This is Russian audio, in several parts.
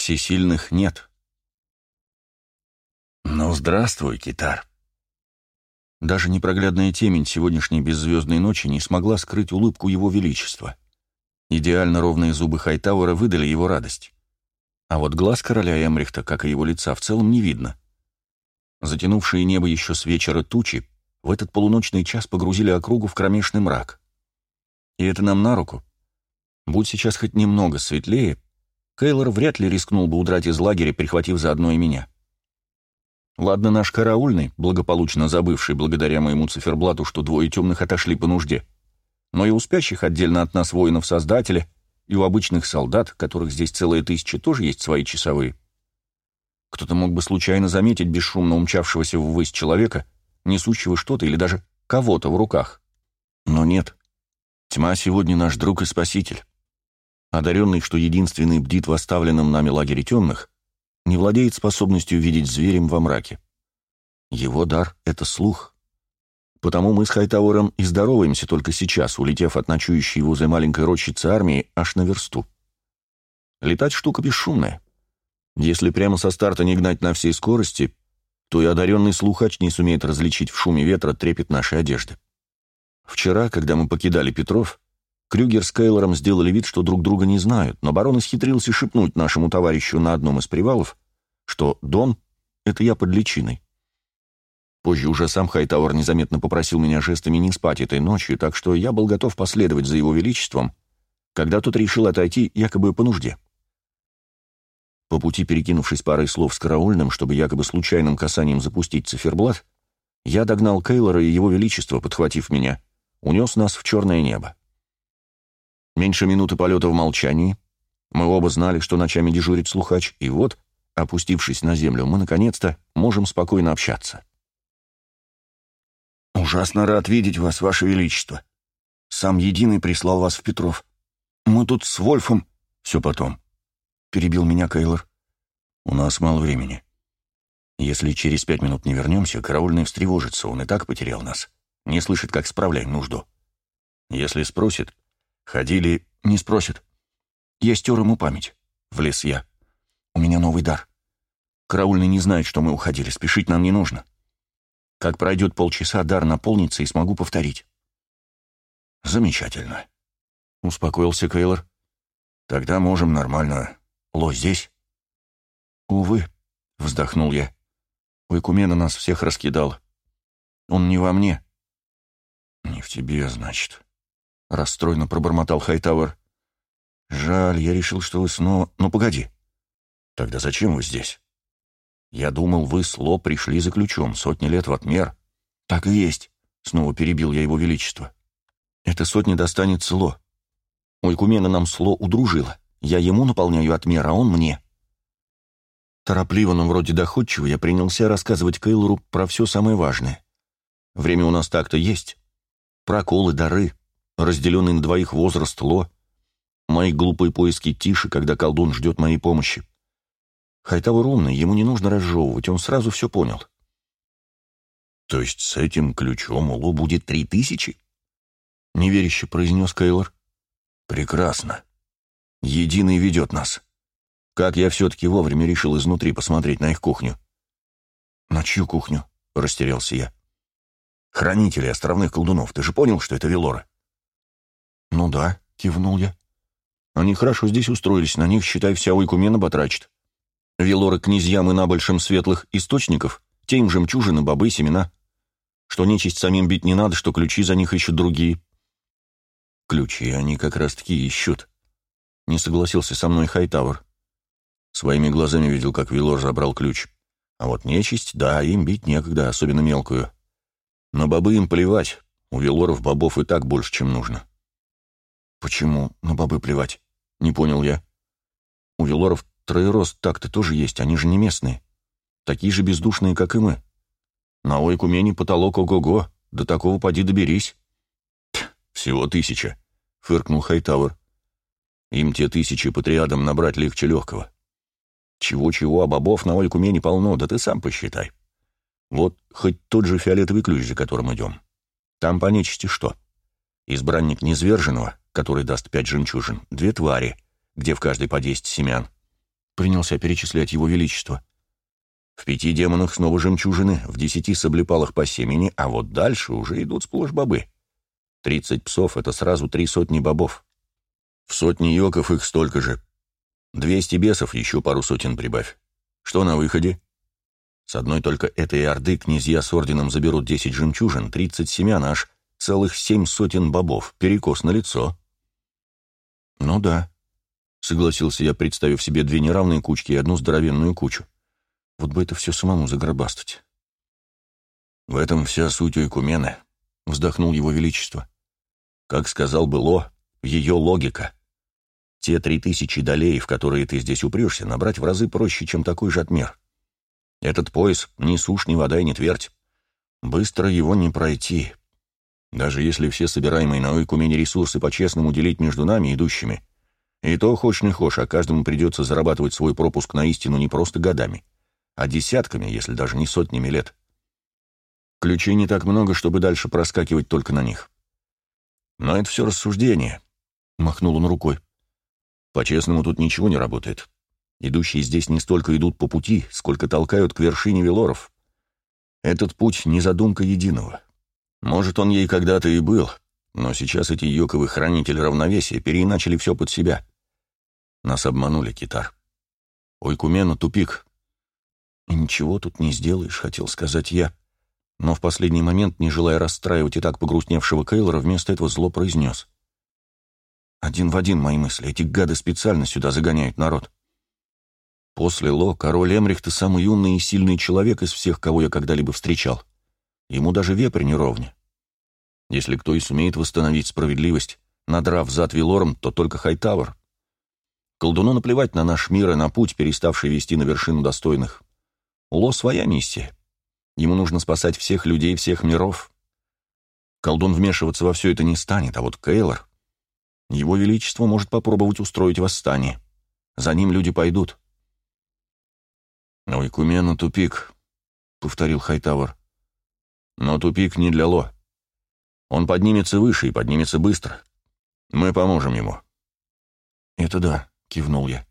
всесильных нет. Ну, здравствуй, китар. Даже непроглядная темень сегодняшней беззвездной ночи не смогла скрыть улыбку его величества. Идеально ровные зубы Хайтауэра выдали его радость. А вот глаз короля Эмрихта, как и его лица, в целом не видно. Затянувшие небо еще с вечера тучи в этот полуночный час погрузили округу в кромешный мрак. И это нам на руку. Будь сейчас хоть немного светлее, Кейлор вряд ли рискнул бы удрать из лагеря, прихватив заодно и меня. Ладно, наш караульный, благополучно забывший благодаря моему циферблату, что двое темных отошли по нужде, но и у спящих отдельно от нас воинов-создателя, и у обычных солдат, которых здесь целая тысяча, тоже есть свои часовые. Кто-то мог бы случайно заметить бесшумно умчавшегося ввысь человека, несущего что-то или даже кого-то в руках. Но нет. Тьма сегодня наш друг и спаситель. Одаренный, что единственный бдит в оставленном нами лагере темных, не владеет способностью видеть зверем во мраке. Его дар — это слух. Потому мы с Хайтауэром и здороваемся только сейчас, улетев от ночующей возле маленькой рощицы армии аж на версту. Летать штука бесшумная. Если прямо со старта не гнать на всей скорости, то и одаренный слухач не сумеет различить в шуме ветра трепет нашей одежды. Вчера, когда мы покидали Петров, Крюгер с Кейлором сделали вид, что друг друга не знают, но барон исхитрился шепнуть нашему товарищу на одном из привалов, что Дон — это я под личиной. Позже уже сам Хайтауэр незаметно попросил меня жестами не спать этой ночью, так что я был готов последовать за его величеством, когда тот решил отойти якобы по нужде. По пути перекинувшись парой слов с караульным, чтобы якобы случайным касанием запустить циферблат, я догнал Кейлора и его величество, подхватив меня, унес нас в черное небо. Меньше минуты полета в молчании. Мы оба знали, что ночами дежурит слухач, и вот, опустившись на землю, мы, наконец-то, можем спокойно общаться. «Ужасно рад видеть вас, ваше величество. Сам Единый прислал вас в Петров. Мы тут с Вольфом...» «Все потом», — перебил меня Кейлор. «У нас мало времени. Если через пять минут не вернемся, караульный встревожится, он и так потерял нас. Не слышит, как справляем нужду. Если спросит, Ходили, не спросят. Я стер ему память. Влез я. У меня новый дар. Караульный не знает, что мы уходили, спешить нам не нужно. Как пройдет полчаса, дар наполнится и смогу повторить. Замечательно. Успокоился Кейлор. Тогда можем нормально. Ло здесь? Увы, вздохнул я. Уйкумена нас всех раскидал. Он не во мне. Не в тебе, значит. — расстроенно пробормотал Хайтауэр. «Жаль, я решил, что вы снова... Ну, погоди. Тогда зачем вы здесь? Я думал, вы с Ло пришли за ключом, сотни лет в отмер. Так и есть», — снова перебил я его величество. «Это сотня достанется Ло. У Икумена нам Сло удружила. Я ему наполняю отмер, а он мне». Торопливо, но вроде доходчиво, я принялся рассказывать Кейлору про все самое важное. Время у нас так-то есть. Проколы, дары, разделенный на двоих возраст Ло, мои глупые поиски Тиши, когда колдун ждет моей помощи. Хайтавр умный, ему не нужно разжевывать, он сразу все понял. «То есть с этим ключом у Ло будет три тысячи?» — неверяще произнес Кейлор. «Прекрасно. Единый ведет нас. Как я все-таки вовремя решил изнутри посмотреть на их кухню?» «На чью кухню?» — растерялся я. «Хранители островных колдунов. Ты же понял, что это Велора?» «Ну да», — кивнул я. «Они хорошо здесь устроились, на них, считай, вся уйкумена батрачит. Велоры князьям и набольшим светлых источников, те им жемчужины, бобы, семена. Что нечисть самим бить не надо, что ключи за них ищут другие». «Ключи они как раз-таки ищут», — не согласился со мной Хайтауэр. Своими глазами видел, как Велор забрал ключ. А вот нечисть, да, им бить некогда, особенно мелкую. Но бобы им плевать, у Велоров бобов и так больше, чем нужно. «Почему на бобы плевать?» — не понял я. «У Велоров троерост так-то тоже есть, они же не местные. Такие же бездушные, как и мы. На Ойкумене потолок ого-го, до такого поди доберись». «Всего тысяча», — фыркнул Хайтауэр. «Им те тысячи по триадам набрать легче легкого. Чего-чего, а бобов на Ойкумене полно, да ты сам посчитай. Вот хоть тот же фиолетовый ключ, за которым идем. Там по нечисти что? Избранник Незверженного, который даст пять жемчужин, две твари, где в каждой по десять семян, принялся перечислять его величество. В пяти демонах снова жемчужины, в десяти соблепалах по семени, а вот дальше уже идут сплошь бобы. Тридцать псов — это сразу три сотни бобов. В сотни йоков их столько же. Двести бесов еще пару сотен прибавь. Что на выходе? С одной только этой орды князья с орденом заберут десять жемчужин, тридцать семян аж, целых семь сотен бобов, перекос на лицо. Ну да, согласился я, представив себе две неравные кучки и одну здоровенную кучу. Вот бы это все самому загробастать. В этом вся суть Ойкумены, вздохнул его величество. Как сказал бы Ло, ее логика. Те три тысячи долей, в которые ты здесь упрешься, набрать в разы проще, чем такой же отмер. Этот пояс ни сушь, ни вода и ни твердь. Быстро его не пройти. Даже если все собираемые на Ойкумене ресурсы по-честному делить между нами, идущими, и то хочешь не хочешь, а каждому придется зарабатывать свой пропуск на истину не просто годами, а десятками, если даже не сотнями лет. Ключей не так много, чтобы дальше проскакивать только на них. Но это все рассуждение, — махнул он рукой. По-честному тут ничего не работает. Идущие здесь не столько идут по пути, сколько толкают к вершине велоров. Этот путь не задумка единого. Может, он ей когда-то и был, но сейчас эти йоковы хранители равновесия переиначили все под себя. Нас обманули, китар. Ой, Кумена, тупик. И ничего тут не сделаешь, хотел сказать я. Но в последний момент, не желая расстраивать и так погрустневшего Кейлора, вместо этого зло произнес. Один в один мои мысли. Эти гады специально сюда загоняют народ. После Ло король Эмрихта самый умный и сильный человек из всех, кого я когда-либо встречал. Ему даже вепрь не ровня. Если кто и сумеет восстановить справедливость, надрав зад Вилором, то только Хайтавр. Колдуну наплевать на наш мир и на путь, переставший вести на вершину достойных. Ло своя миссия. Ему нужно спасать всех людей всех миров. Колдун вмешиваться во все это не станет, а вот Кейлор... Его Величество может попробовать устроить восстание. За ним люди пойдут. «Ой, Кумена, тупик», — повторил Хайтавр. «Но тупик не для Ло. Он поднимется выше и поднимется быстро. Мы поможем ему». «Это да», — кивнул я.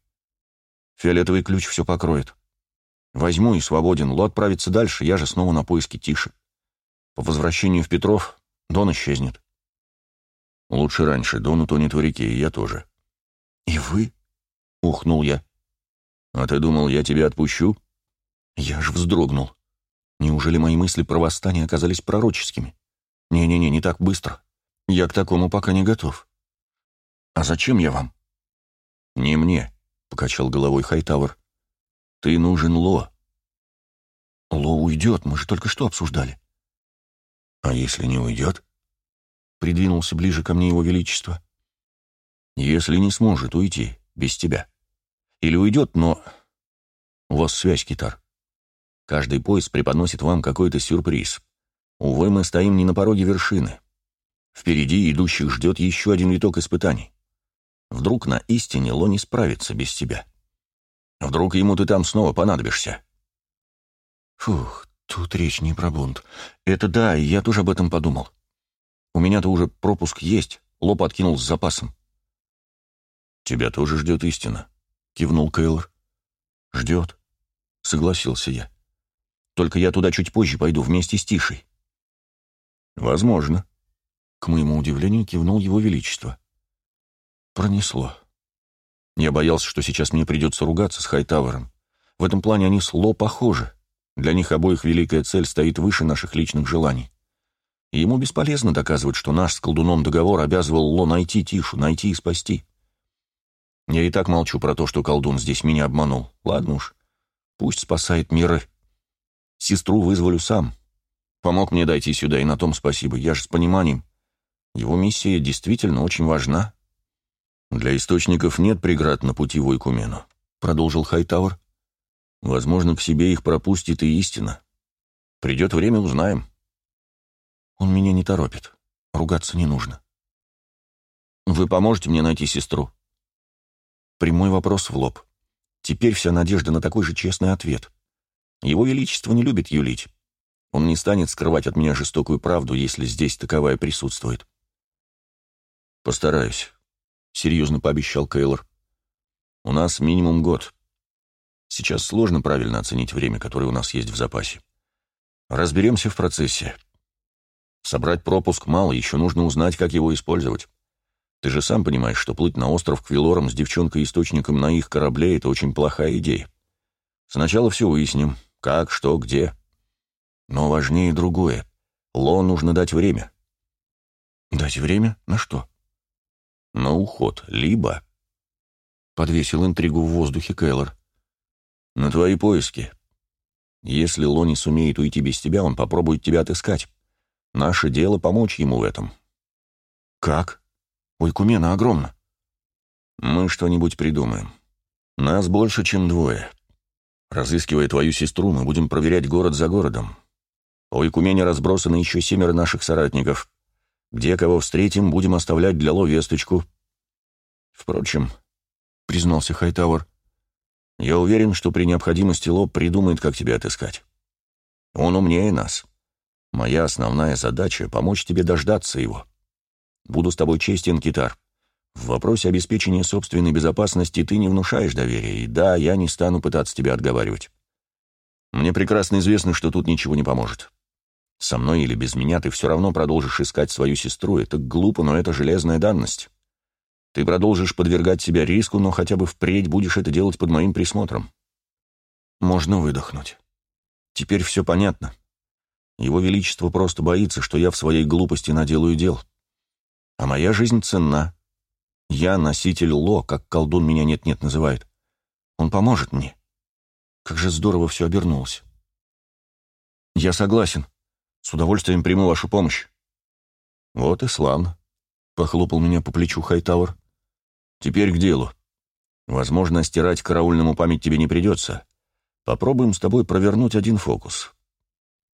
«Фиолетовый ключ все покроет. Возьму и свободен. Ло отправится дальше, я же снова на поиски Тиши. По возвращению в Петров Дон исчезнет. Лучше раньше. Дон утонет в реке, и я тоже. И вы? Ухнул я. А ты думал, я тебя отпущу? Я ж вздрогнул. Неужели мои мысли про восстание оказались пророческими? Не-не-не, не так быстро. Я к такому пока не готов. А зачем я вам? Не мне, покачал головой Хайтавр. Ты нужен Ло. Ло уйдет, мы же только что обсуждали. А если не уйдет? Придвинулся ближе ко мне его величество. Если не сможет уйти без тебя. Или уйдет, но... У вас связь, Китар. Каждый поезд преподносит вам какой-то сюрприз. Увы, мы стоим не на пороге вершины. Впереди идущих ждет еще один виток испытаний. Вдруг на истине Ло не справится без тебя. Вдруг ему ты там снова понадобишься. Фух, тут речь не про бунт. Это да, я тоже об этом подумал. У меня-то уже пропуск есть, лоб откинул с запасом. Тебя тоже ждет истина, кивнул Кейлор. Ждет, согласился я. Только я туда чуть позже пойду вместе с Тишей. Возможно. К моему удивлению кивнул его величество. Пронесло. Я боялся, что сейчас мне придется ругаться с Хайтавером. В этом плане они с Ло похожи. Для них обоих великая цель стоит выше наших личных желаний. Ему бесполезно доказывать, что наш с колдуном договор обязывал Ло найти Тишу, найти и спасти. Я и так молчу про то, что колдун здесь меня обманул. Ладно уж, пусть спасает миры. Сестру вызволю сам. Помог мне дойти сюда, и на том спасибо. Я же с пониманием. Его миссия действительно очень важна. «Для источников нет преград на пути в Ойкумену», — продолжил Хайтауэр. «Возможно, к себе их пропустит и истина. Придет время, узнаем». «Он меня не торопит. Ругаться не нужно». «Вы поможете мне найти сестру?» Прямой вопрос в лоб. Теперь вся надежда на такой же честный ответ. Его Величество не любит юлить. Он не станет скрывать от меня жестокую правду, если здесь таковая присутствует. «Постараюсь», — серьезно пообещал Кейлор. «У нас минимум год. Сейчас сложно правильно оценить время, которое у нас есть в запасе. Разберемся в процессе. Собрать пропуск мало, еще нужно узнать, как его использовать. Ты же сам понимаешь, что плыть на остров к Вилорам с девчонкой-источником на их корабле — это очень плохая идея. Сначала все выясним. Как, что, где. Но важнее другое. Ло нужно дать время. Дать время? На что? На уход. Либо... Подвесил интригу в воздухе Кэллор. На твои поиски. Если Ло не сумеет уйти без тебя, он попробует тебя отыскать. Наше дело помочь ему в этом. Как? Ой, кумена огромна. Мы что-нибудь придумаем. Нас больше, чем двое. Разыскивая твою сестру, мы будем проверять город за городом. По Икумене разбросаны еще семеро наших соратников. Где кого встретим, будем оставлять для Ло весточку. Впрочем, — признался Хайтауэр, — я уверен, что при необходимости Ло придумает, как тебя отыскать. Он умнее нас. Моя основная задача — помочь тебе дождаться его. Буду с тобой честен, Китар. В вопросе обеспечения собственной безопасности ты не внушаешь доверия, и да, я не стану пытаться тебя отговаривать. Мне прекрасно известно, что тут ничего не поможет. Со мной или без меня ты все равно продолжишь искать свою сестру. Это глупо, но это железная данность. Ты продолжишь подвергать себя риску, но хотя бы впредь будешь это делать под моим присмотром. Можно выдохнуть. Теперь все понятно. Его Величество просто боится, что я в своей глупости наделаю дел. А моя жизнь ценна. Я носитель Ло, как колдун меня нет-нет называет. Он поможет мне. Как же здорово все обернулось. Я согласен. С удовольствием приму вашу помощь. Вот и славно. Похлопал меня по плечу Хайтауэр. Теперь к делу. Возможно, стирать караульному память тебе не придется. Попробуем с тобой провернуть один фокус.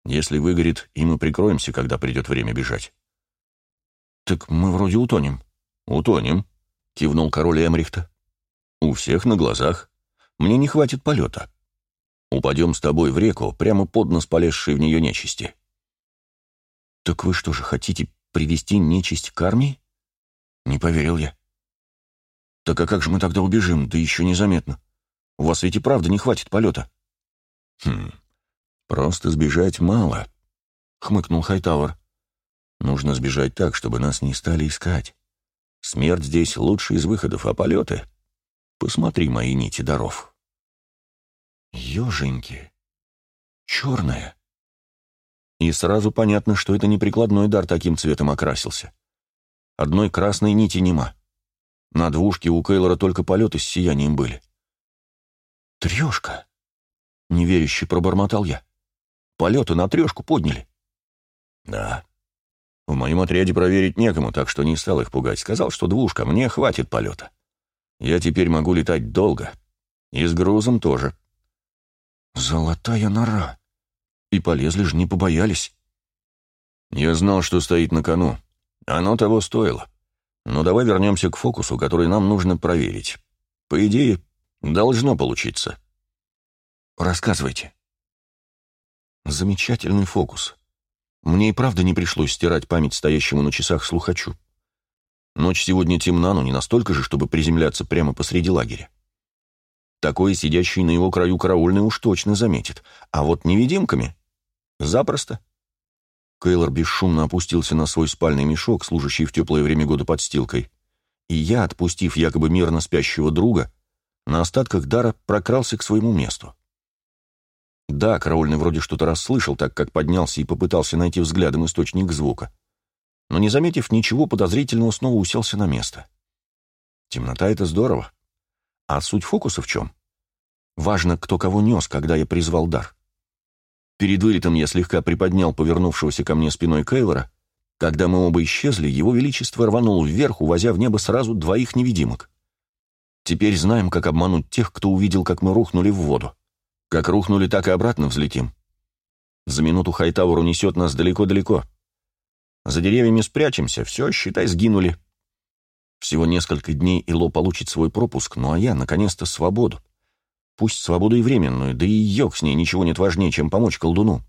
Если выгорит, и мы прикроемся, когда придет время бежать. Так мы вроде утонем. Утонем, кивнул король Эмрихта. У всех на глазах. Мне не хватит полета. Упадем с тобой в реку, прямо под нос полезшей в нее нечисти. «Так вы что же, хотите привести нечисть к армии?» Не поверил я. «Так а как же мы тогда убежим? Да еще незаметно. У вас ведь и правда не хватит полета». «Хм, просто сбежать мало», — хмыкнул Хайтауэр. «Нужно сбежать так, чтобы нас не стали искать. Смерть здесь лучший из выходов, а полеты... Посмотри мои нити даров». «Еженьки. Черная. И сразу понятно, что это не прикладной дар таким цветом окрасился. Одной красной нити нема. На двушке у Кейлора только полеты с сиянием были. «Трешка!» — неверяще пробормотал я. «Полеты на трешку подняли». «Да. В моем отряде проверить некому, так что не стал их пугать. Сказал, что двушка, мне хватит полета. Я теперь могу летать долго. И с грузом тоже». «Золотая нора!» И полезли же, не побоялись. Я знал, что стоит на кону. Оно того стоило. Но давай вернемся к фокусу, который нам нужно проверить. По идее, должно получиться. Рассказывайте. Замечательный фокус. Мне и правда не пришлось стирать память стоящему на часах слухачу. Ночь сегодня темна, но не настолько же, чтобы приземляться прямо посреди лагеря. Такое сидящий на его краю караульный уж точно заметит. А вот невидимками Запросто. Кейлор бесшумно опустился на свой спальный мешок, служащий в теплое время года подстилкой, и я, отпустив якобы мирно спящего друга, на остатках дара прокрался к своему месту. Да, караульный вроде что-то расслышал, так как поднялся и попытался найти взглядом источник звука, но, не заметив ничего подозрительного, снова уселся на место. Темнота — это здорово. А суть фокуса в чем? Важно, кто кого нес, когда я призвал дар. Перед вылетом я слегка приподнял повернувшегося ко мне спиной Кейлора. Когда мы оба исчезли, его величество рванул вверх, увозя в небо сразу двоих невидимок. Теперь знаем, как обмануть тех, кто увидел, как мы рухнули в воду. Как рухнули, так и обратно взлетим. За минуту Хайтауэр унесет нас далеко-далеко. За деревьями спрячемся, все, считай, сгинули. Всего несколько дней Ило получит свой пропуск, ну а я, наконец-то, свободу. Пусть свободу и временную, да и йог с ней ничего нет важнее, чем помочь колдуну.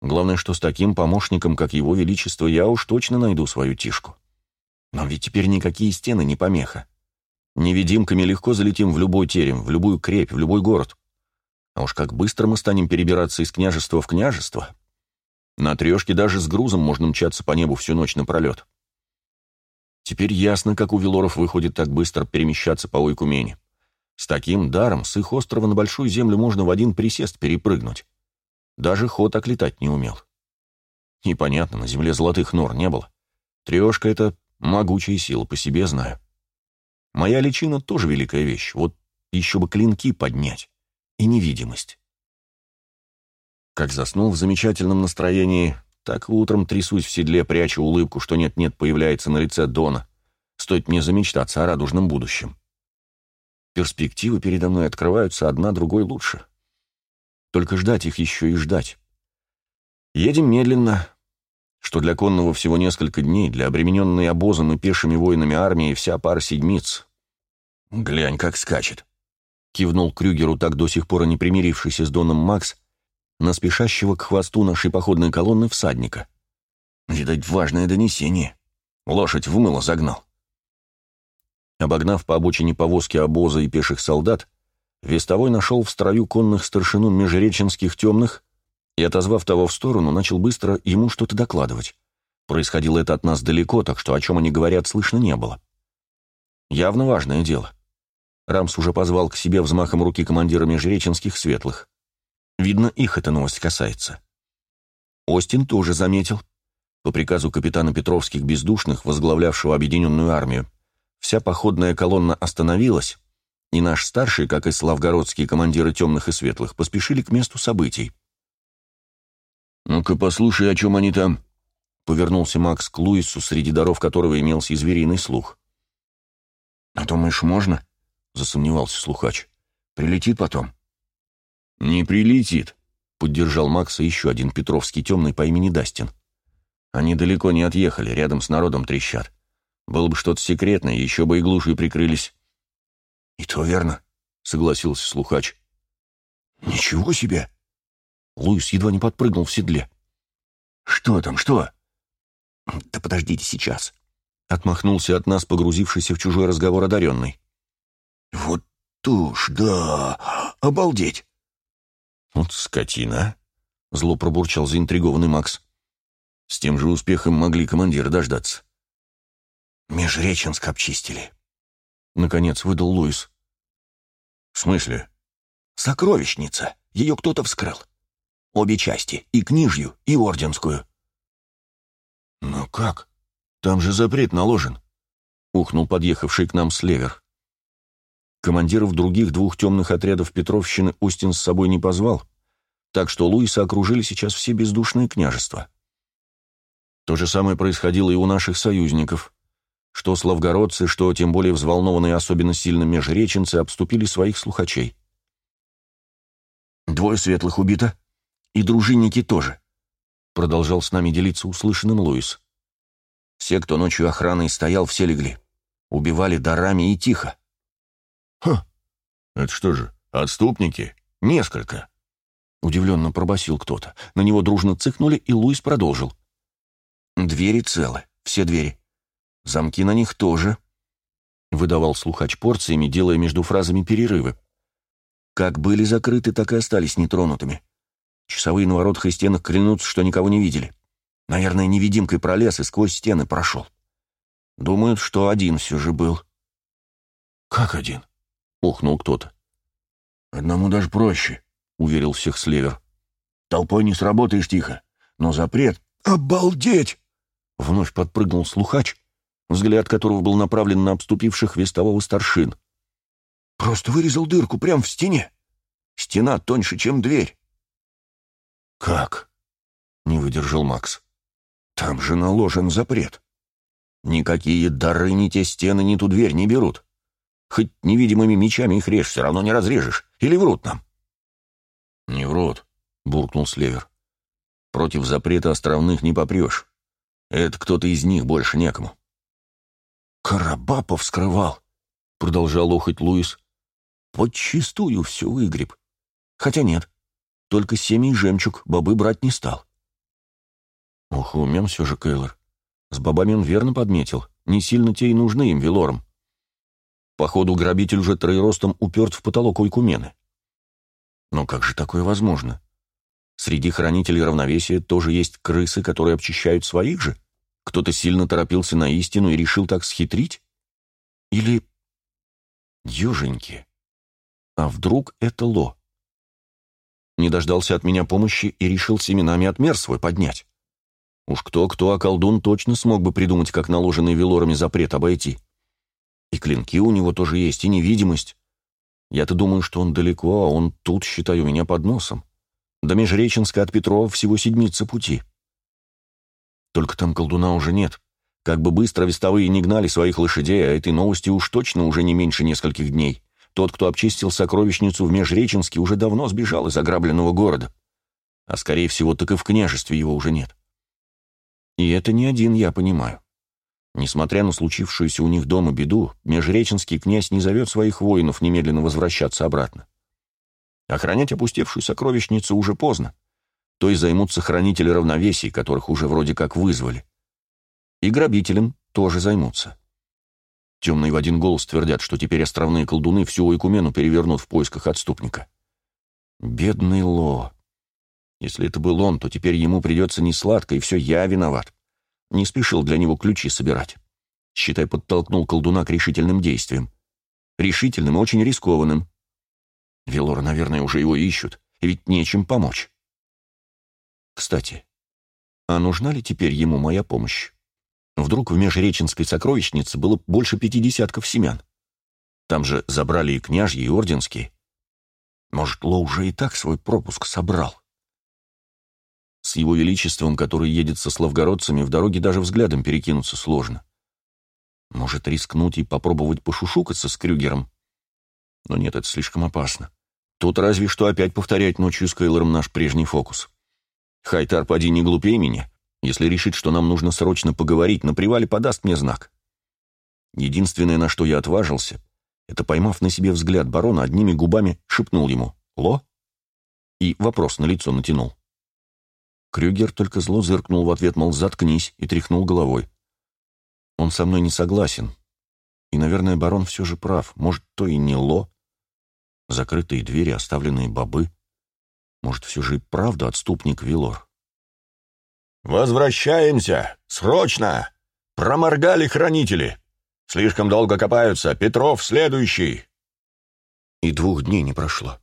Главное, что с таким помощником, как его величество, я уж точно найду свою тишку. Но ведь теперь никакие стены не помеха. Невидимками легко залетим в любой терем, в любую крепь, в любой город. А уж как быстро мы станем перебираться из княжества в княжество. На трешке даже с грузом можно мчаться по небу всю ночь напролет. Теперь ясно, как у Велоров выходит так быстро перемещаться по Ойкумени. С таким даром с их острова на Большую Землю можно в один присест перепрыгнуть. Даже ход летать не умел. Непонятно, на Земле золотых нор не было. Трешка — это могучая сила, по себе знаю. Моя личина тоже великая вещь, вот еще бы клинки поднять. И невидимость. Как заснул в замечательном настроении, так утром трясусь в седле, прячу улыбку, что нет-нет появляется на лице Дона. Стоит мне замечтаться о радужном будущем. Перспективы передо мной открываются одна другой лучше. Только ждать их еще и ждать. Едем медленно, что для конного всего несколько дней, для обремененной обозом и пешими воинами армии вся пара седмиц. «Глянь, как скачет!» — кивнул Крюгеру так до сих пор и не примирившийся с Доном Макс, на спешащего к хвосту нашей походной колонны всадника. Видать, важное донесение. Лошадь в мыло загнал. Обогнав по обочине повозки обоза и пеших солдат, Вестовой нашел в строю конных старшину межреченских темных и, отозвав того в сторону, начал быстро ему что-то докладывать. Происходило это от нас далеко, так что о чем они говорят, слышно не было. Явно важное дело. Рамс уже позвал к себе взмахом руки командира межреченских светлых. Видно, их эта новость касается. Остин тоже заметил. По приказу капитана Петровских бездушных, возглавлявшего объединенную армию, вся походная колонна остановилась, и наш старший, как и славгородские командиры темных и светлых, поспешили к месту событий. «Ну-ка, послушай, о чем они там», — повернулся Макс к Луису, среди даров которого имелся и звериный слух. «А думаешь, можно?» — засомневался слухач. «Прилетит потом?» «Не прилетит», — поддержал Макса еще один Петровский темный по имени Дастин. «Они далеко не отъехали, рядом с народом трещат. Было бы что-то секретное, еще бы и глуши прикрылись». «И то верно», — согласился слухач. «Ничего себе!» Луис едва не подпрыгнул в седле. «Что там, что?» «Да подождите сейчас», — отмахнулся от нас погрузившийся в чужой разговор одаренный. «Вот уж, да, обалдеть!» «Вот скотина!» — зло пробурчал заинтригованный Макс. «С тем же успехом могли командира дождаться». «Межреченск обчистили», — наконец выдал Луис. «В смысле?» «Сокровищница. Ее кто-то вскрыл. Обе части, и книжью, и орденскую». «Но как? Там же запрет наложен», — ухнул подъехавший к нам слевер. Командиров других двух темных отрядов Петровщины Устин с собой не позвал, так что Луиса окружили сейчас все бездушные княжества. То же самое происходило и у наших союзников. Что славгородцы, что тем более взволнованные особенно сильно межреченцы обступили своих слухачей. «Двое светлых убито, и дружинники тоже», — продолжал с нами делиться услышанным Луис. «Все, кто ночью охраной стоял, все легли. Убивали дарами и тихо. «Ха! Это что же, отступники? Несколько!» Удивленно пробасил кто-то. На него дружно цыкнули, и Луис продолжил. «Двери целы, все двери. Замки на них тоже», — выдавал слухач порциями, делая между фразами перерывы. «Как были закрыты, так и остались нетронутыми. Часовые на воротах и стенах клянутся, что никого не видели. Наверное, невидимкой пролез и сквозь стены прошел. Думают, что один все же был». «Как один?» Охнул кто-то. «Одному даже проще», — уверил всех Слевер. «Толпой не сработаешь тихо, но запрет...» «Обалдеть!» — вновь подпрыгнул слухач, взгляд которого был направлен на обступивших вестового старшин. «Просто вырезал дырку прямо в стене. Стена тоньше, чем дверь». «Как?» — не выдержал Макс. «Там же наложен запрет. Никакие дары ни те стены, ни ту дверь не берут. Хоть невидимыми мечами их режь, все равно не разрежешь. Или врут нам?» «Не врут», — буркнул Слевер. «Против запрета островных не попрешь. Это кто-то из них больше некому». «Карабапов скрывал», — продолжал охоть Луис. «Подчистую все выгреб. Хотя нет, только семьи и жемчуг бобы брать не стал». Ох, умен все же Кейлор. С бобами он верно подметил. Не сильно те и нужны им, Велором. Походу, грабитель уже троеростом уперт в потолок Ойкумены. Но как же такое возможно? Среди хранителей равновесия тоже есть крысы, которые обчищают своих же? Кто-то сильно торопился на истину и решил так схитрить? Или... Ёженьки. А вдруг это Ло? Не дождался от меня помощи и решил семенами отмер свой поднять. Уж кто-кто, а колдун точно смог бы придумать, как наложенный велорами запрет обойти. И клинки у него тоже есть, и невидимость. Я-то думаю, что он далеко, а он тут, считаю, меня под носом. До Межреченска от Петрова всего седмица пути. Только там колдуна уже нет. Как бы быстро вестовые не гнали своих лошадей, а этой новости уж точно уже не меньше нескольких дней. Тот, кто обчистил сокровищницу в Межреченске, уже давно сбежал из ограбленного города. А скорее всего, так и в княжестве его уже нет. И это не один я понимаю. Несмотря на случившуюся у них дома беду, Межреченский князь не зовет своих воинов немедленно возвращаться обратно. Охранять опустевшую сокровищницу уже поздно. То и займутся хранители равновесий, которых уже вроде как вызвали. И грабителям тоже займутся. Темные в один голос твердят, что теперь островные колдуны всю Ойкумену перевернут в поисках отступника. Бедный Ло. Если это был он, то теперь ему придется несладко, и все я виноват. Не спешил для него ключи собирать. Считай, подтолкнул колдуна к решительным действиям. Решительным и очень рискованным. Велора, наверное, уже его ищут, ведь нечем помочь. Кстати, а нужна ли теперь ему моя помощь? Вдруг в Межреченской сокровищнице было больше пяти десятков семян. Там же забрали и княжьи, и орденские. Может, Ло уже и так свой пропуск собрал? С его величеством, который едет со славгородцами, в дороге даже взглядом перекинуться сложно. Может, рискнуть и попробовать пошушукаться с Крюгером? Но нет, это слишком опасно. Тут разве что опять повторять ночью с Кейлором наш прежний фокус. Хайтар, поди, не глупей меня. Если решит, что нам нужно срочно поговорить, на привале подаст мне знак. Единственное, на что я отважился, это, поймав на себе взгляд барона, одними губами шепнул ему «Ло?» и вопрос на лицо натянул. Крюгер только зло зыркнул в ответ, мол, заткнись, и тряхнул головой. Он со мной не согласен. И, наверное, барон все же прав. Может, то и не ло. Закрытые двери, оставленные бобы. Может, все же и правда отступник Вилор. «Возвращаемся! Срочно! Проморгали хранители! Слишком долго копаются! Петров следующий!» И двух дней не прошло.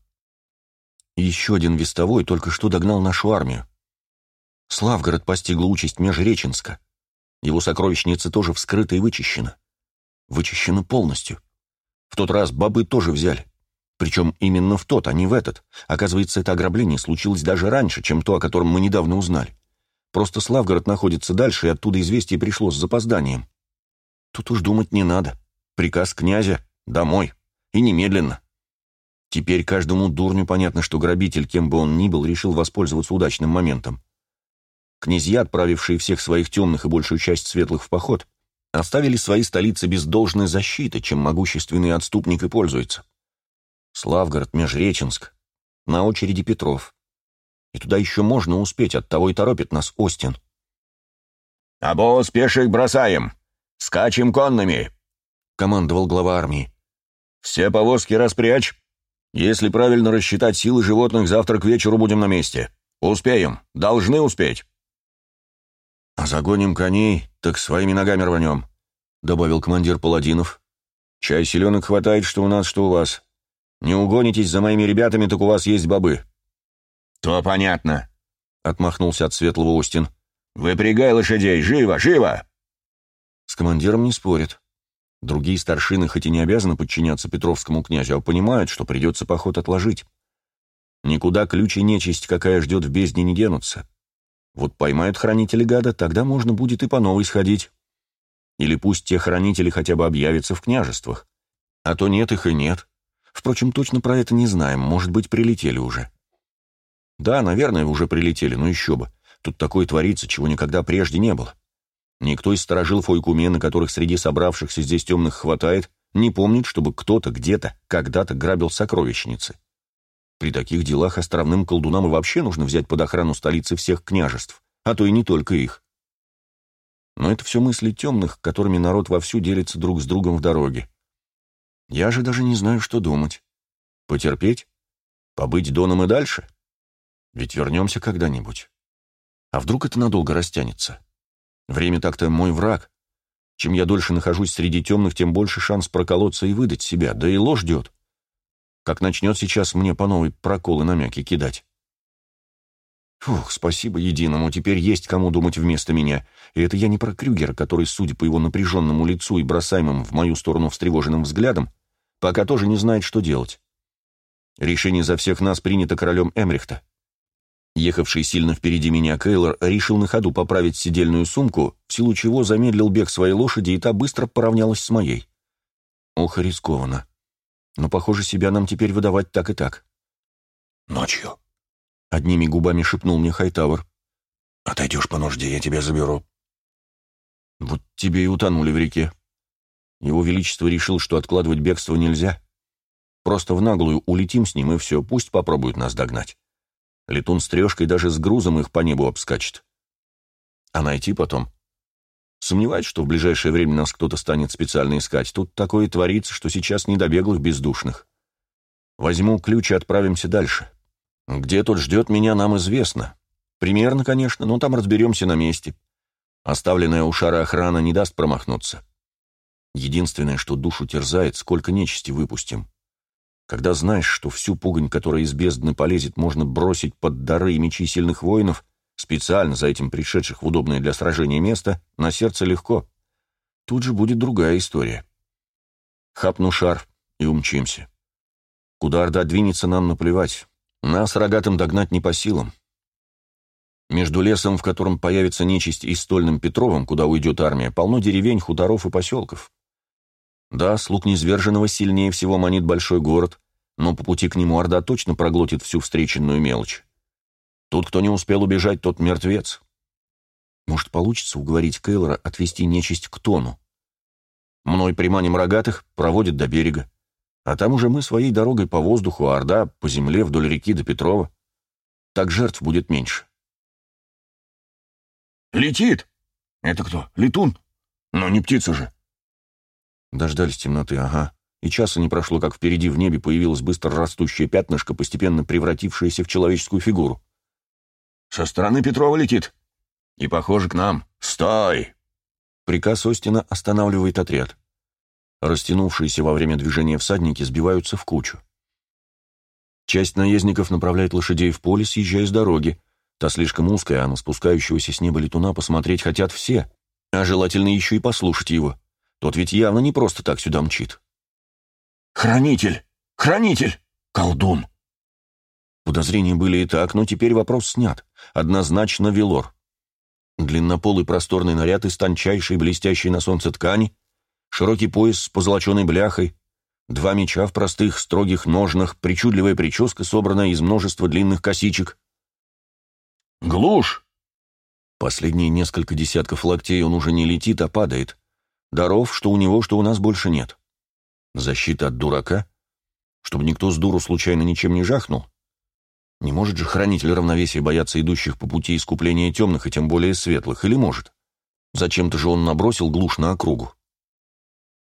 Еще один вестовой только что догнал нашу армию. Славгород постигла участь Межреченска. Его сокровищница тоже вскрыта и вычищена. Вычищена полностью. В тот раз бобы тоже взяли. Причем именно в тот, а не в этот. Оказывается, это ограбление случилось даже раньше, чем то, о котором мы недавно узнали. Просто Славгород находится дальше, и оттуда известие пришло с запозданием. Тут уж думать не надо. Приказ князя — домой. И немедленно. Теперь каждому дурню понятно, что грабитель, кем бы он ни был, решил воспользоваться удачным моментом. Князья, отправившие всех своих темных и большую часть светлых в поход, оставили свои столицы без должной защиты, чем могущественный отступник и пользуется. Славгород, Межреченск, на очереди Петров. И туда еще можно успеть, оттого и торопит нас Остин. «Обоз пеших бросаем! Скачем конными!» — командовал глава армии. «Все повозки распрячь. Если правильно рассчитать силы животных, завтра к вечеру будем на месте. Успеем, должны успеть». «А загоним коней, так своими ногами рванем», — добавил командир паладинов. «Чай селенок хватает, что у нас, что у вас. Не угонитесь за моими ребятами, так у вас есть бобы». «То понятно», — отмахнулся от светлого Устин. «Выпрягай лошадей! Живо! Живо!» С командиром не спорят. Другие старшины хоть и не обязаны подчиняться Петровскому князю, а понимают, что придется поход отложить. Никуда ключ и нечисть, какая ждет в бездне, не денутся. Вот поймают хранители гада, тогда можно будет и по новой сходить. Или пусть те хранители хотя бы объявятся в княжествах. А то нет их и нет. Впрочем, точно про это не знаем, может быть, прилетели уже. Да, наверное, уже прилетели, но еще бы. Тут такое творится, чего никогда прежде не было. Никто из сторожилов Ойкумены, которых среди собравшихся здесь темных хватает, не помнит, чтобы кто-то где-то когда-то грабил сокровищницы. При таких делах островным колдунам и вообще нужно взять под охрану столицы всех княжеств, а то и не только их. Но это все мысли темных, которыми народ вовсю делится друг с другом в дороге. Я же даже не знаю, что думать. Потерпеть? Побыть Доном и дальше? Ведь вернемся когда-нибудь. А вдруг это надолго растянется? Время так-то мой враг. Чем я дольше нахожусь среди темных, тем больше шанс проколоться и выдать себя, да и ложь ждет. Как начнет сейчас мне по новой проколы на мяки кидать. Фух, спасибо единому, теперь есть кому думать вместо меня. И это я не про Крюгера, который, судя по его напряженному лицу и бросаемым в мою сторону встревоженным взглядом, пока тоже не знает, что делать. Решение за всех нас принято королем Эмрихта. Ехавший сильно впереди меня Кейлор решил на ходу поправить сидельную сумку, в силу чего замедлил бег своей лошади, и та быстро поравнялась с моей. Ох, рискованно. Но, похоже, себя нам теперь выдавать так и так. «Ночью», Одними губами шепнул мне Хайтавр. «Отойдешь по нужде, я тебя заберу». Вот тебе и утонули в реке. Его Величество решил, что откладывать бегство нельзя. Просто в наглую улетим с ним, и все, пусть попробуют нас догнать. Летун с трешкой даже с грузом их по небу обскачет. А найти потом? Сомневаюсь, что в ближайшее время нас кто-то станет специально искать. Тут такое творится, что сейчас не до беглых бездушных. Возьму ключ и отправимся дальше. Где тот ждет меня, нам известно. Примерно, конечно, но там разберемся на месте. Оставленная у шара охрана не даст промахнуться. Единственное, что душу терзает, сколько нечисти выпустим. Когда знаешь, что всю пугань, которая из бездны полезет, можно бросить под дары и мечи сильных воинов, специально за этим пришедших в удобное для сражения место, на сердце легко. Тут же будет другая история. Хапну шар и умчимся. Куда Орда двинется, нам наплевать. Нас рогатым догнать не по силам. Между лесом, в котором появится нечисть, и Стольным Петровым, куда уйдет армия, полно деревень, хуторов и поселков. Да, слуг Низверженного сильнее всего манит большой город, но по пути к нему Орда точно проглотит всю встреченную мелочь. Тут, кто не успел убежать, тот мертвец. Может, получится уговорить Кейлора отвести нечисть к Тону. Мной приманим рогатых, проводит до берега. А там уже мы своей дорогой по воздуху, а Орда по земле вдоль реки до Петрова. Так жертв будет меньше. «Летит! Это кто? Летун? Но не птица же!» Дождались темноты, ага. И часа не прошло, как впереди в небе появилось быстро растущее пятнышко, постепенно превратившееся в человеческую фигуру. «Со стороны Петрова летит. И похоже к нам. Стой!» Приказ Остина останавливает отряд. Растянувшиеся во время движения всадники сбиваются в кучу. Часть наездников направляет лошадей в поле, съезжая с дороги. Та слишком узкая, а на спускающегося с неба летуна посмотреть хотят все, а желательно еще и послушать его. Тот ведь явно не просто так сюда мчит. «Хранитель! Хранитель! Колдун!» Подозрения были и так, но теперь вопрос снят. Однозначно Велор. Длиннополый просторный наряд из тончайшей, блестящей на солнце ткани, широкий пояс с позолоченной бляхой, два меча в простых, строгих ножнах, причудливая прическа, собранная из множества длинных косичек. «Глушь!» Последние несколько десятков локтей он уже не летит, а падает. Даров, что у него, что у нас больше нет. Защита от дурака? Чтобы никто с дуру случайно ничем не жахнул? Не может же хранитель равновесия бояться идущих по пути искупления темных и тем более светлых, или может? Зачем-то же он набросил глушь на округу.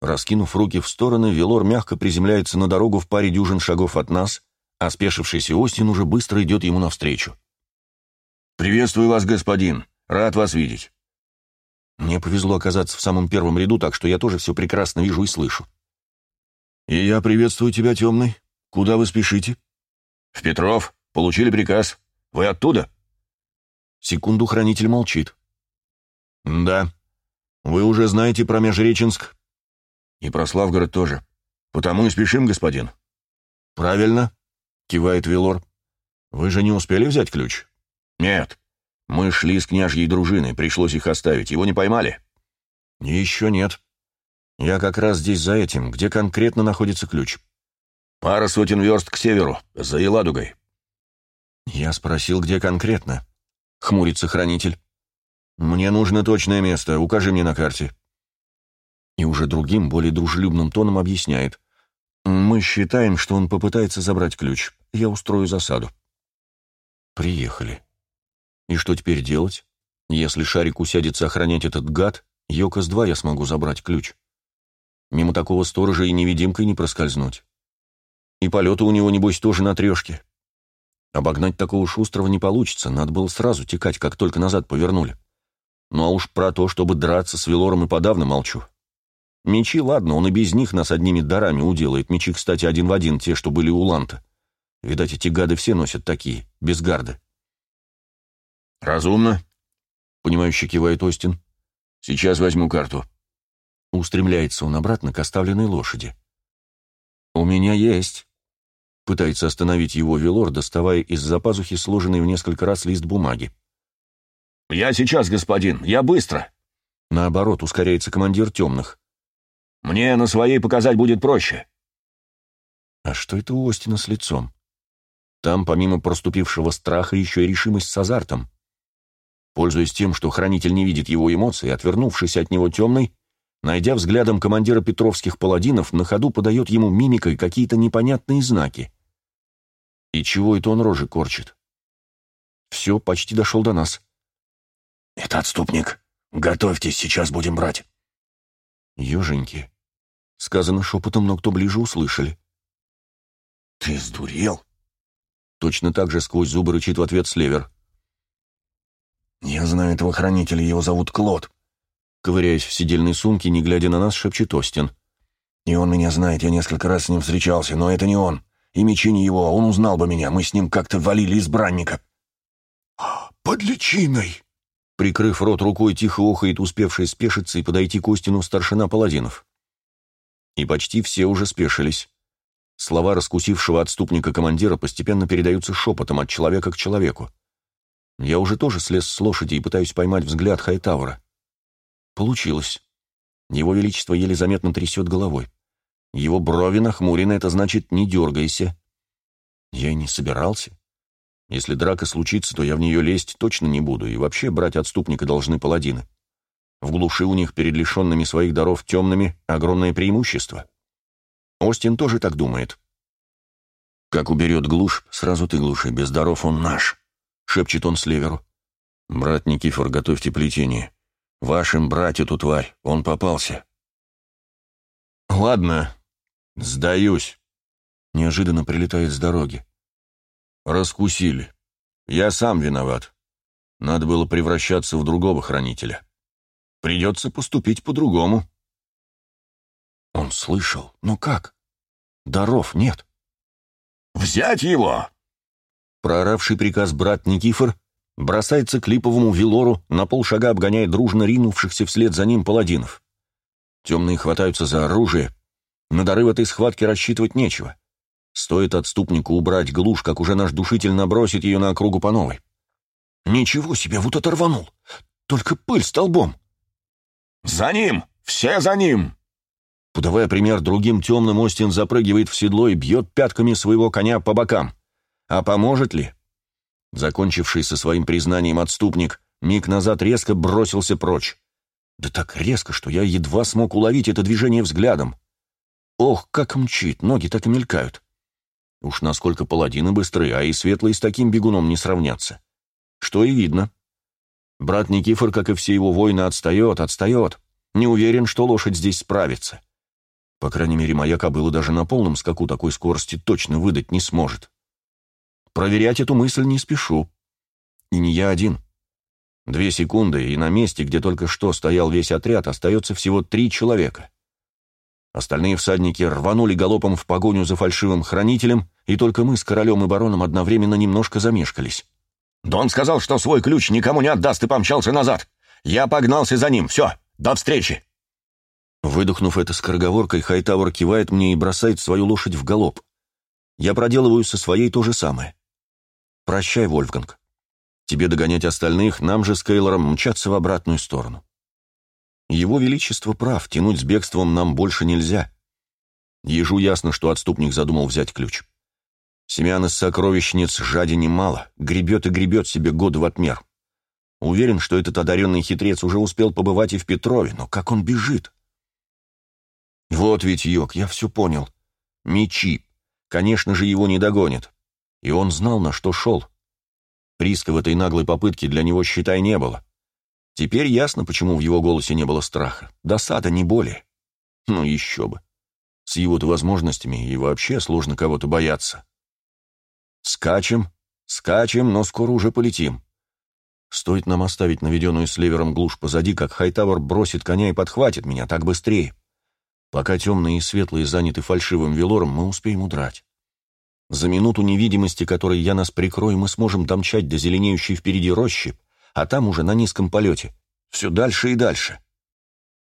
Раскинув руки в стороны, Велор мягко приземляется на дорогу в паре дюжин шагов от нас, а спешившийся Остин уже быстро идет ему навстречу. «Приветствую вас, господин. Рад вас видеть». Мне повезло оказаться в самом первом ряду, так что я тоже все прекрасно вижу и слышу. «И я приветствую тебя, темный. Куда вы спешите?» «В Петров. Получили приказ. Вы оттуда?» Секунду хранитель молчит. «Да. Вы уже знаете про Межреченск?» «И про Славгород тоже. Потому и спешим, господин». «Правильно», — кивает Вилор. «Вы же не успели взять ключ?» «Нет. Мы шли с княжьей дружиной, пришлось их оставить. Его не поймали?» «Еще нет. Я как раз здесь за этим. Где конкретно находится ключ?» «Пара сотен верст к северу, за Еладугой». «Я спросил, где конкретно?» — хмурится хранитель. «Мне нужно точное место. Укажи мне на карте» и уже другим, более дружелюбным тоном объясняет. «Мы считаем, что он попытается забрать ключ. Я устрою засаду». «Приехали. И что теперь делать? Если шарик усядется охранять этот гад, Йокос-2 я смогу забрать ключ. Мимо такого сторожа и невидимкой не проскользнуть. И полеты у него, небось, тоже на трешке. Обогнать такого шустрого не получится, надо было сразу текать, как только назад повернули. Ну а уж про то, чтобы драться с Велором и подавно молчу. Мечи, ладно, он и без них нас одними дарами уделает. Мечи, кстати, один в один, те, что были у Ланта. Видать, эти гады все носят такие, без гарды. «Разумно», — понимающе кивает Остин. «Сейчас возьму карту». Устремляется он обратно к оставленной лошади. «У меня есть», — пытается остановить его Велор, доставая из-за пазухи сложенный в несколько раз лист бумаги. «Я сейчас, господин, я быстро!» Наоборот, ускоряется командир темных. «Мне на своей показать будет проще». А что это у Остина с лицом? Там, помимо проступившего страха, еще и решимость с азартом. Пользуясь тем, что хранитель не видит его эмоций, отвернувшись от него темный, найдя взглядом командира петровских паладинов, на ходу подает ему мимикой какие-то непонятные знаки. И чего это он рожи корчит? Все, почти дошел до нас. «Это отступник. Готовьтесь, сейчас будем брать». «Еженьки». Сказано шепотом, но кто ближе услышали. «Ты сдурел?» Точно так же сквозь зубы рычит в ответ Слевер. «Я знаю этого хранителя, его зовут Клод». Ковыряясь в сидельной сумке, не глядя на нас, шепчет Остин. «И он меня знает, я несколько раз с ним встречался, но это не он. И мечи не его, он узнал бы меня, мы с ним как-то валили избранника». «Под личиной!» Прикрыв рот рукой, тихо охает, успевший спешиться и подойти к Остину старшина паладинов. И почти все уже спешились. Слова раскусившего отступника командира постепенно передаются шепотом от человека к человеку. Я уже тоже слез с лошади и пытаюсь поймать взгляд Хайтаура. Получилось. Его Величество еле заметно трясет головой. Его брови нахмурены, это значит «не дергайся». Я и не собирался. Если драка случится, то я в нее лезть точно не буду, и вообще брать отступника должны паладины. В глуши у них перед лишенными своих даров темными огромное преимущество. Остин тоже так думает. Как уберет глушь, сразу ты глуши, без даров он наш, шепчет он Слеверу. Брат Никифор, готовьте плетение. Вашим брать эту тварь, он попался. Ладно, сдаюсь. Неожиданно прилетает с дороги. Раскусили. Я сам виноват. Надо было превращаться в другого хранителя. Придется поступить по-другому. Он слышал. Но как? Даров нет. «Взять его!» Прооравший приказ брат Никифор бросается к липовому Вилору, на полшага обгоняя дружно ринувшихся вслед за ним паладинов. Темные хватаются за оружие. На дары в этой схватке рассчитывать нечего. Стоит отступнику убрать глушь, как уже наш душитель набросит ее на округу по новой. Ничего себе, вот оторванул! Только пыль столбом! «За ним! Все за ним!» Подавая пример другим темным, Остин запрыгивает в седло и бьет пятками своего коня по бокам. А поможет ли? Закончивший со своим признанием отступник, миг назад резко бросился прочь. Да так резко, что я едва смог уловить это движение взглядом. Ох, как мчит, ноги так и мелькают. Уж насколько паладины быстры, а и светлые с таким бегуном не сравнятся. Что и видно. Брат Никифор, как и все его воины, отстает, отстает. Не уверен, что лошадь здесь справится. По крайней мере, моя кобыла даже на полном скаку такой скорости точно выдать не сможет. Проверять эту мысль не спешу. И не я один. Две секунды, и на месте, где только что стоял весь отряд, остается всего три человека. Остальные всадники рванули галопом в погоню за фальшивым хранителем, и только мы с королем и бароном одновременно немножко замешкались. «Дон сказал, что свой ключ никому не отдаст и помчался назад. Я погнался за ним. Все, до встречи!» Выдохнув это скороговоркой, Хайтауэр кивает мне и бросает свою лошадь в галоп. Я проделываю со своей то же самое. «Прощай, Вольфганг. Тебе догонять остальных, нам же с Кейлором мчаться в обратную сторону». Его Величество прав, тянуть с бегством нам больше нельзя. Ежу ясно, что отступник задумал взять ключ. Семян из сокровищниц жади немало, гребет и гребет себе год в отмер. Уверен, что этот одаренный хитрец уже успел побывать и в Петрове, но как он бежит? Вот ведь йог, я все понял. Мечи. Конечно же, его не догонят. И он знал, на что шел. Риска в этой наглой попытке для него, считай, не было. Теперь ясно, почему в его голосе не было страха. Досада, не более. Ну, еще бы. С его-то возможностями и вообще сложно кого-то бояться. Скачем, Скачем, но скоро уже полетим. Стоит нам оставить наведенную с левером глушь позади, как Хайтавр бросит коня и подхватит меня, так быстрее. Пока темные и светлые заняты фальшивым велором, мы успеем удрать. За минуту невидимости, которой я нас прикрою, мы сможем домчать до зеленеющей впереди рощи, а там уже на низком полете. Все дальше и дальше.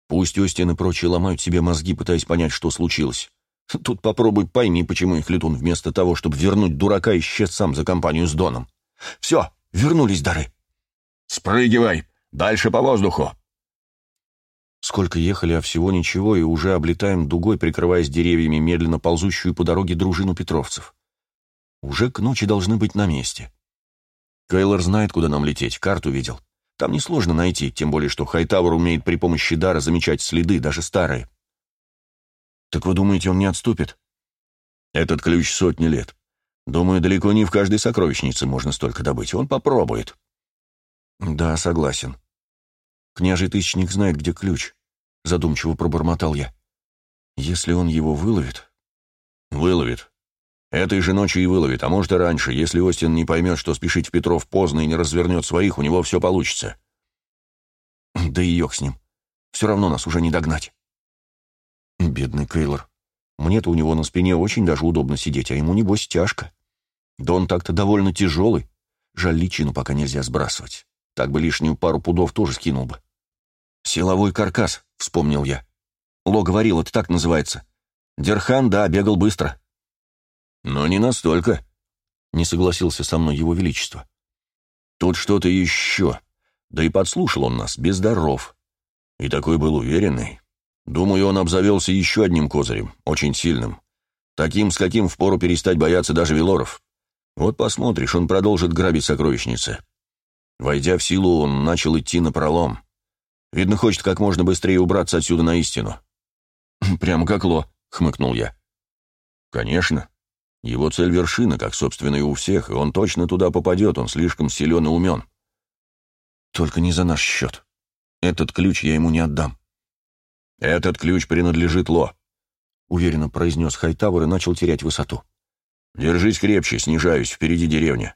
Пусть Остин и прочие ломают себе мозги, пытаясь понять, что случилось. Тут попробуй пойми, почему их летун вместо того, чтобы вернуть дурака, исчез сам за компанию с Доном. Все, вернулись дары. «Спрыгивай! Дальше по воздуху!» Сколько ехали, а всего ничего, и уже облетаем дугой, прикрываясь деревьями, медленно ползущую по дороге дружину петровцев. Уже к ночи должны быть на месте. Кейлор знает, куда нам лететь, карту видел. Там несложно найти, тем более, что Хайтавр умеет при помощи дара замечать следы, даже старые. Так вы думаете, он не отступит? Этот ключ сотни лет. Думаю, далеко не в каждой сокровищнице можно столько добыть. Он попробует. Да, согласен. Княжий тысячник знает, где ключ. Задумчиво пробормотал я. Если он его выловит... Выловит. Этой же ночью и выловит, а может и раньше. Если Остин не поймет, что спешить в Петров поздно и не развернет своих, у него все получится. Да и ёх с ним. Все равно нас уже не догнать. Бедный Кейлор. Мне-то у него на спине очень даже удобно сидеть, а ему, небось, тяжко. Да он так-то довольно тяжелый. Жаль, личину пока нельзя сбрасывать. Так бы лишнюю пару пудов тоже скинул бы. «Силовой каркас», — вспомнил я. Ло говорил, это так называется. Дерхан, да, бегал быстро. «Но не настолько», — не согласился со мной его величество. «Тут что-то еще. Да и подслушал он нас, без даров. И такой был уверенный. Думаю, он обзавелся еще одним козырем, очень сильным. Таким, с каким впору перестать бояться даже Велоров. Вот посмотришь, он продолжит грабить сокровищницы. Войдя в силу, он начал идти на пролом. Видно, хочет как можно быстрее убраться отсюда на истину. «Прямо как Ло», — хмыкнул я. «Конечно. Его цель — вершина, как, собственно, и у всех, и он точно туда попадет, он слишком силен и умен. Только не за наш счет. Этот ключ я ему не отдам. Этот ключ принадлежит Ло, — уверенно произнес Хайтавр и начал терять высоту. Держись крепче, снижаюсь, впереди деревня.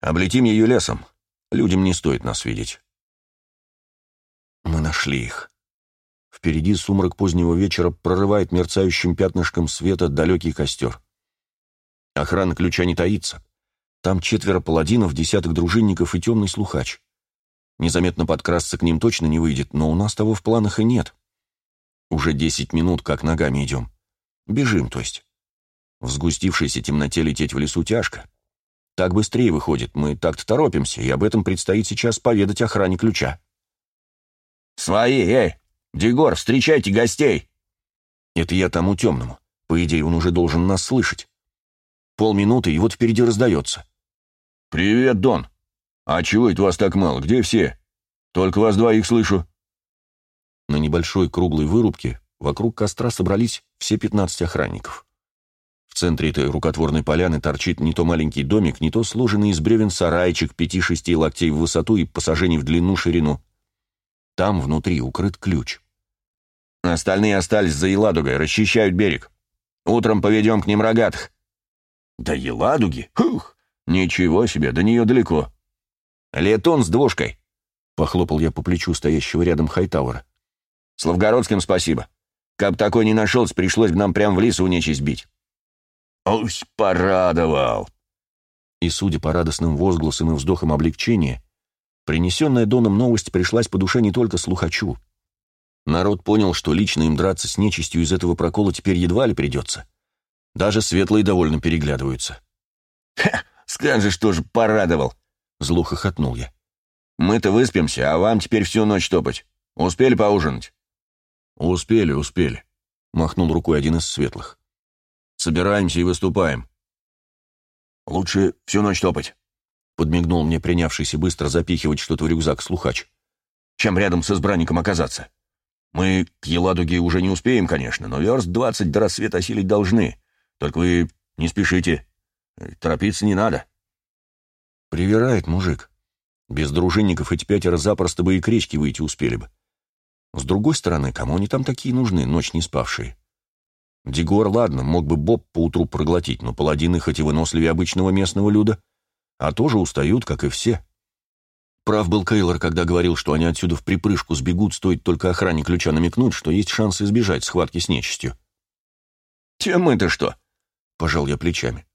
Облетим ее лесом. Людям не стоит нас видеть. Мы нашли их. Впереди сумрак позднего вечера прорывает мерцающим пятнышком света далекий костер. Охрана ключа не таится. Там четверо паладинов, десяток дружинников и темный слухач. Незаметно подкрасться к ним точно не выйдет, но у нас того в планах и нет. Уже десять минут, как ногами идем. Бежим, то есть. В сгустившейся темноте лететь в лесу тяжко. Так быстрее выходит, мы так-то торопимся, и об этом предстоит сейчас поведать охране ключа. «Свои, эй! Дегор, встречайте гостей!» Это я тому темному. По идее, он уже должен нас слышать. Полминуты, и вот впереди раздается. «Привет, Дон! А чего это вас так мало? Где все? Только вас двоих слышу». На небольшой круглой вырубке вокруг костра собрались все пятнадцать охранников. В центре этой рукотворной поляны торчит не то маленький домик, не то сложенный из бревен сарайчик пяти-шести локтей в высоту и посажений в длину-ширину. Там внутри укрыт ключ. Остальные остались за Еладугой, расчищают берег. Утром поведем к ним рогатых. «До Еладуги? Хух! Ничего себе, до нее далеко!» «Летон с двушкой!» — похлопал я по плечу стоящего рядом Хайтауэра. «Славгородским спасибо. Как такой не нашелся, пришлось бы нам прямо в лесу нечисть бить». «Ось, порадовал!» И, судя по радостным возгласам и вздохам облегчения, принесенная Доном новость пришлась по душе не только слухачу. Народ понял, что лично им драться с нечистью из этого прокола теперь едва ли придется. Даже светлые довольно переглядываются. «Ха, скажешь, тоже порадовал!» — зло хохотнул я. «Мы-то выспимся, а вам теперь всю ночь топать. Успели поужинать?» «Успели, успели», — махнул рукой один из светлых. «Собираемся и выступаем». «Лучше всю ночь топать», — подмигнул мне принявшийся быстро запихивать что-то в рюкзак слухач. «Чем рядом с избранником оказаться? Мы к Еладуге уже не успеем, конечно, но верст двадцать до рассвета осилить должны. Только вы не спешите. Торопиться не надо». «Привирает мужик. Без дружинников эти пятеро запросто бы и к речке выйти успели бы. С другой стороны, кому они там такие нужны, ночь не спавшие? Дегор, ладно, мог бы Боб поутру проглотить, но паладины хоть и выносливее обычного местного люда, а тоже устают, как и все. Прав был Кейлор, когда говорил, что они отсюда в припрыжку сбегут, стоит только охране ключа намекнуть, что есть шанс избежать схватки с нечистью. «Чем мы-то что?» — пожал я плечами.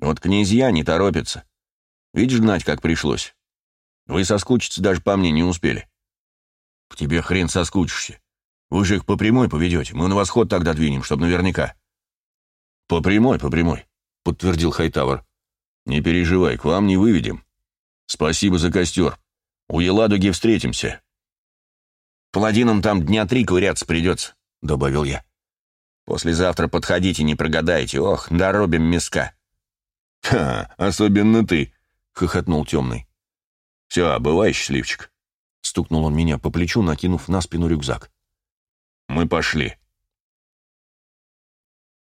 «Вот князья не торопятся. Видишь, гнать как пришлось. Вы соскучиться даже по мне не успели. К тебе хрен соскучишься. Вы же их по прямой поведете. Мы на восход тогда двинем, чтобы наверняка». «По прямой, по прямой», — подтвердил Хайтавр. «Не переживай, к вам не выведем. Спасибо за костер. У Еладуги встретимся». «Паладинам там дня три ковыряться придется», — добавил я. «Послезавтра подходите, не прогадаете. Ох, доробим миска». «Ха, особенно ты», — хохотнул темный. «Все, бывай, счастливчик», — стукнул он меня по плечу, накинув на спину рюкзак. «Мы пошли».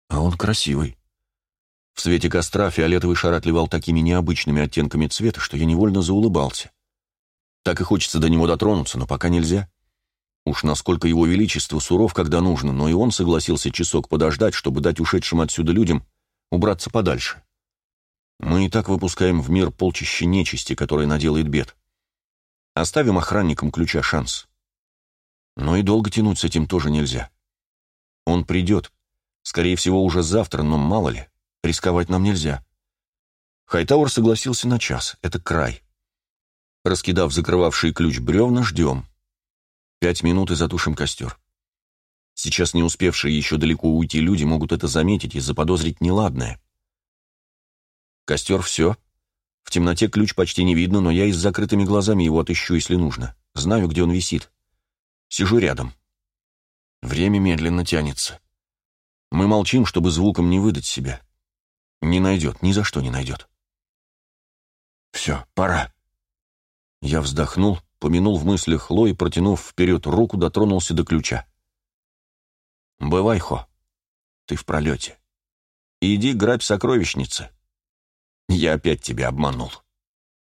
А он красивый. В свете костра фиолетовый шар отливал такими необычными оттенками цвета, что я невольно заулыбался. Так и хочется до него дотронуться, но пока нельзя. Уж насколько его величество суров, когда нужно, но и он согласился часок подождать, чтобы дать ушедшим отсюда людям убраться подальше. Мы и так выпускаем в мир полчища нечисти, которая наделает бед. Оставим охранникам ключа шанс. Но и долго тянуть с этим тоже нельзя. Он придет. Скорее всего, уже завтра, но мало ли. Рисковать нам нельзя. Хайтауэр согласился на час. Это край. Раскидав закрывавший ключ бревна, ждем. Пять минут и затушим костер. Сейчас не успевшие еще далеко уйти люди могут это заметить и заподозрить неладное. Костер все. В темноте ключ почти не видно, но я и с закрытыми глазами его отыщу, если нужно. Знаю, где он висит. Сижу рядом. Время медленно тянется. Мы молчим, чтобы звуком не выдать себя. Не найдет, ни за что не найдет. Все, пора. Я вздохнул, помянул в мыслях Ло и, протянув вперед руку, дотронулся до ключа. «Бывай, Хо, ты в пролете. Иди грабь сокровищницы. Я опять тебя обманул».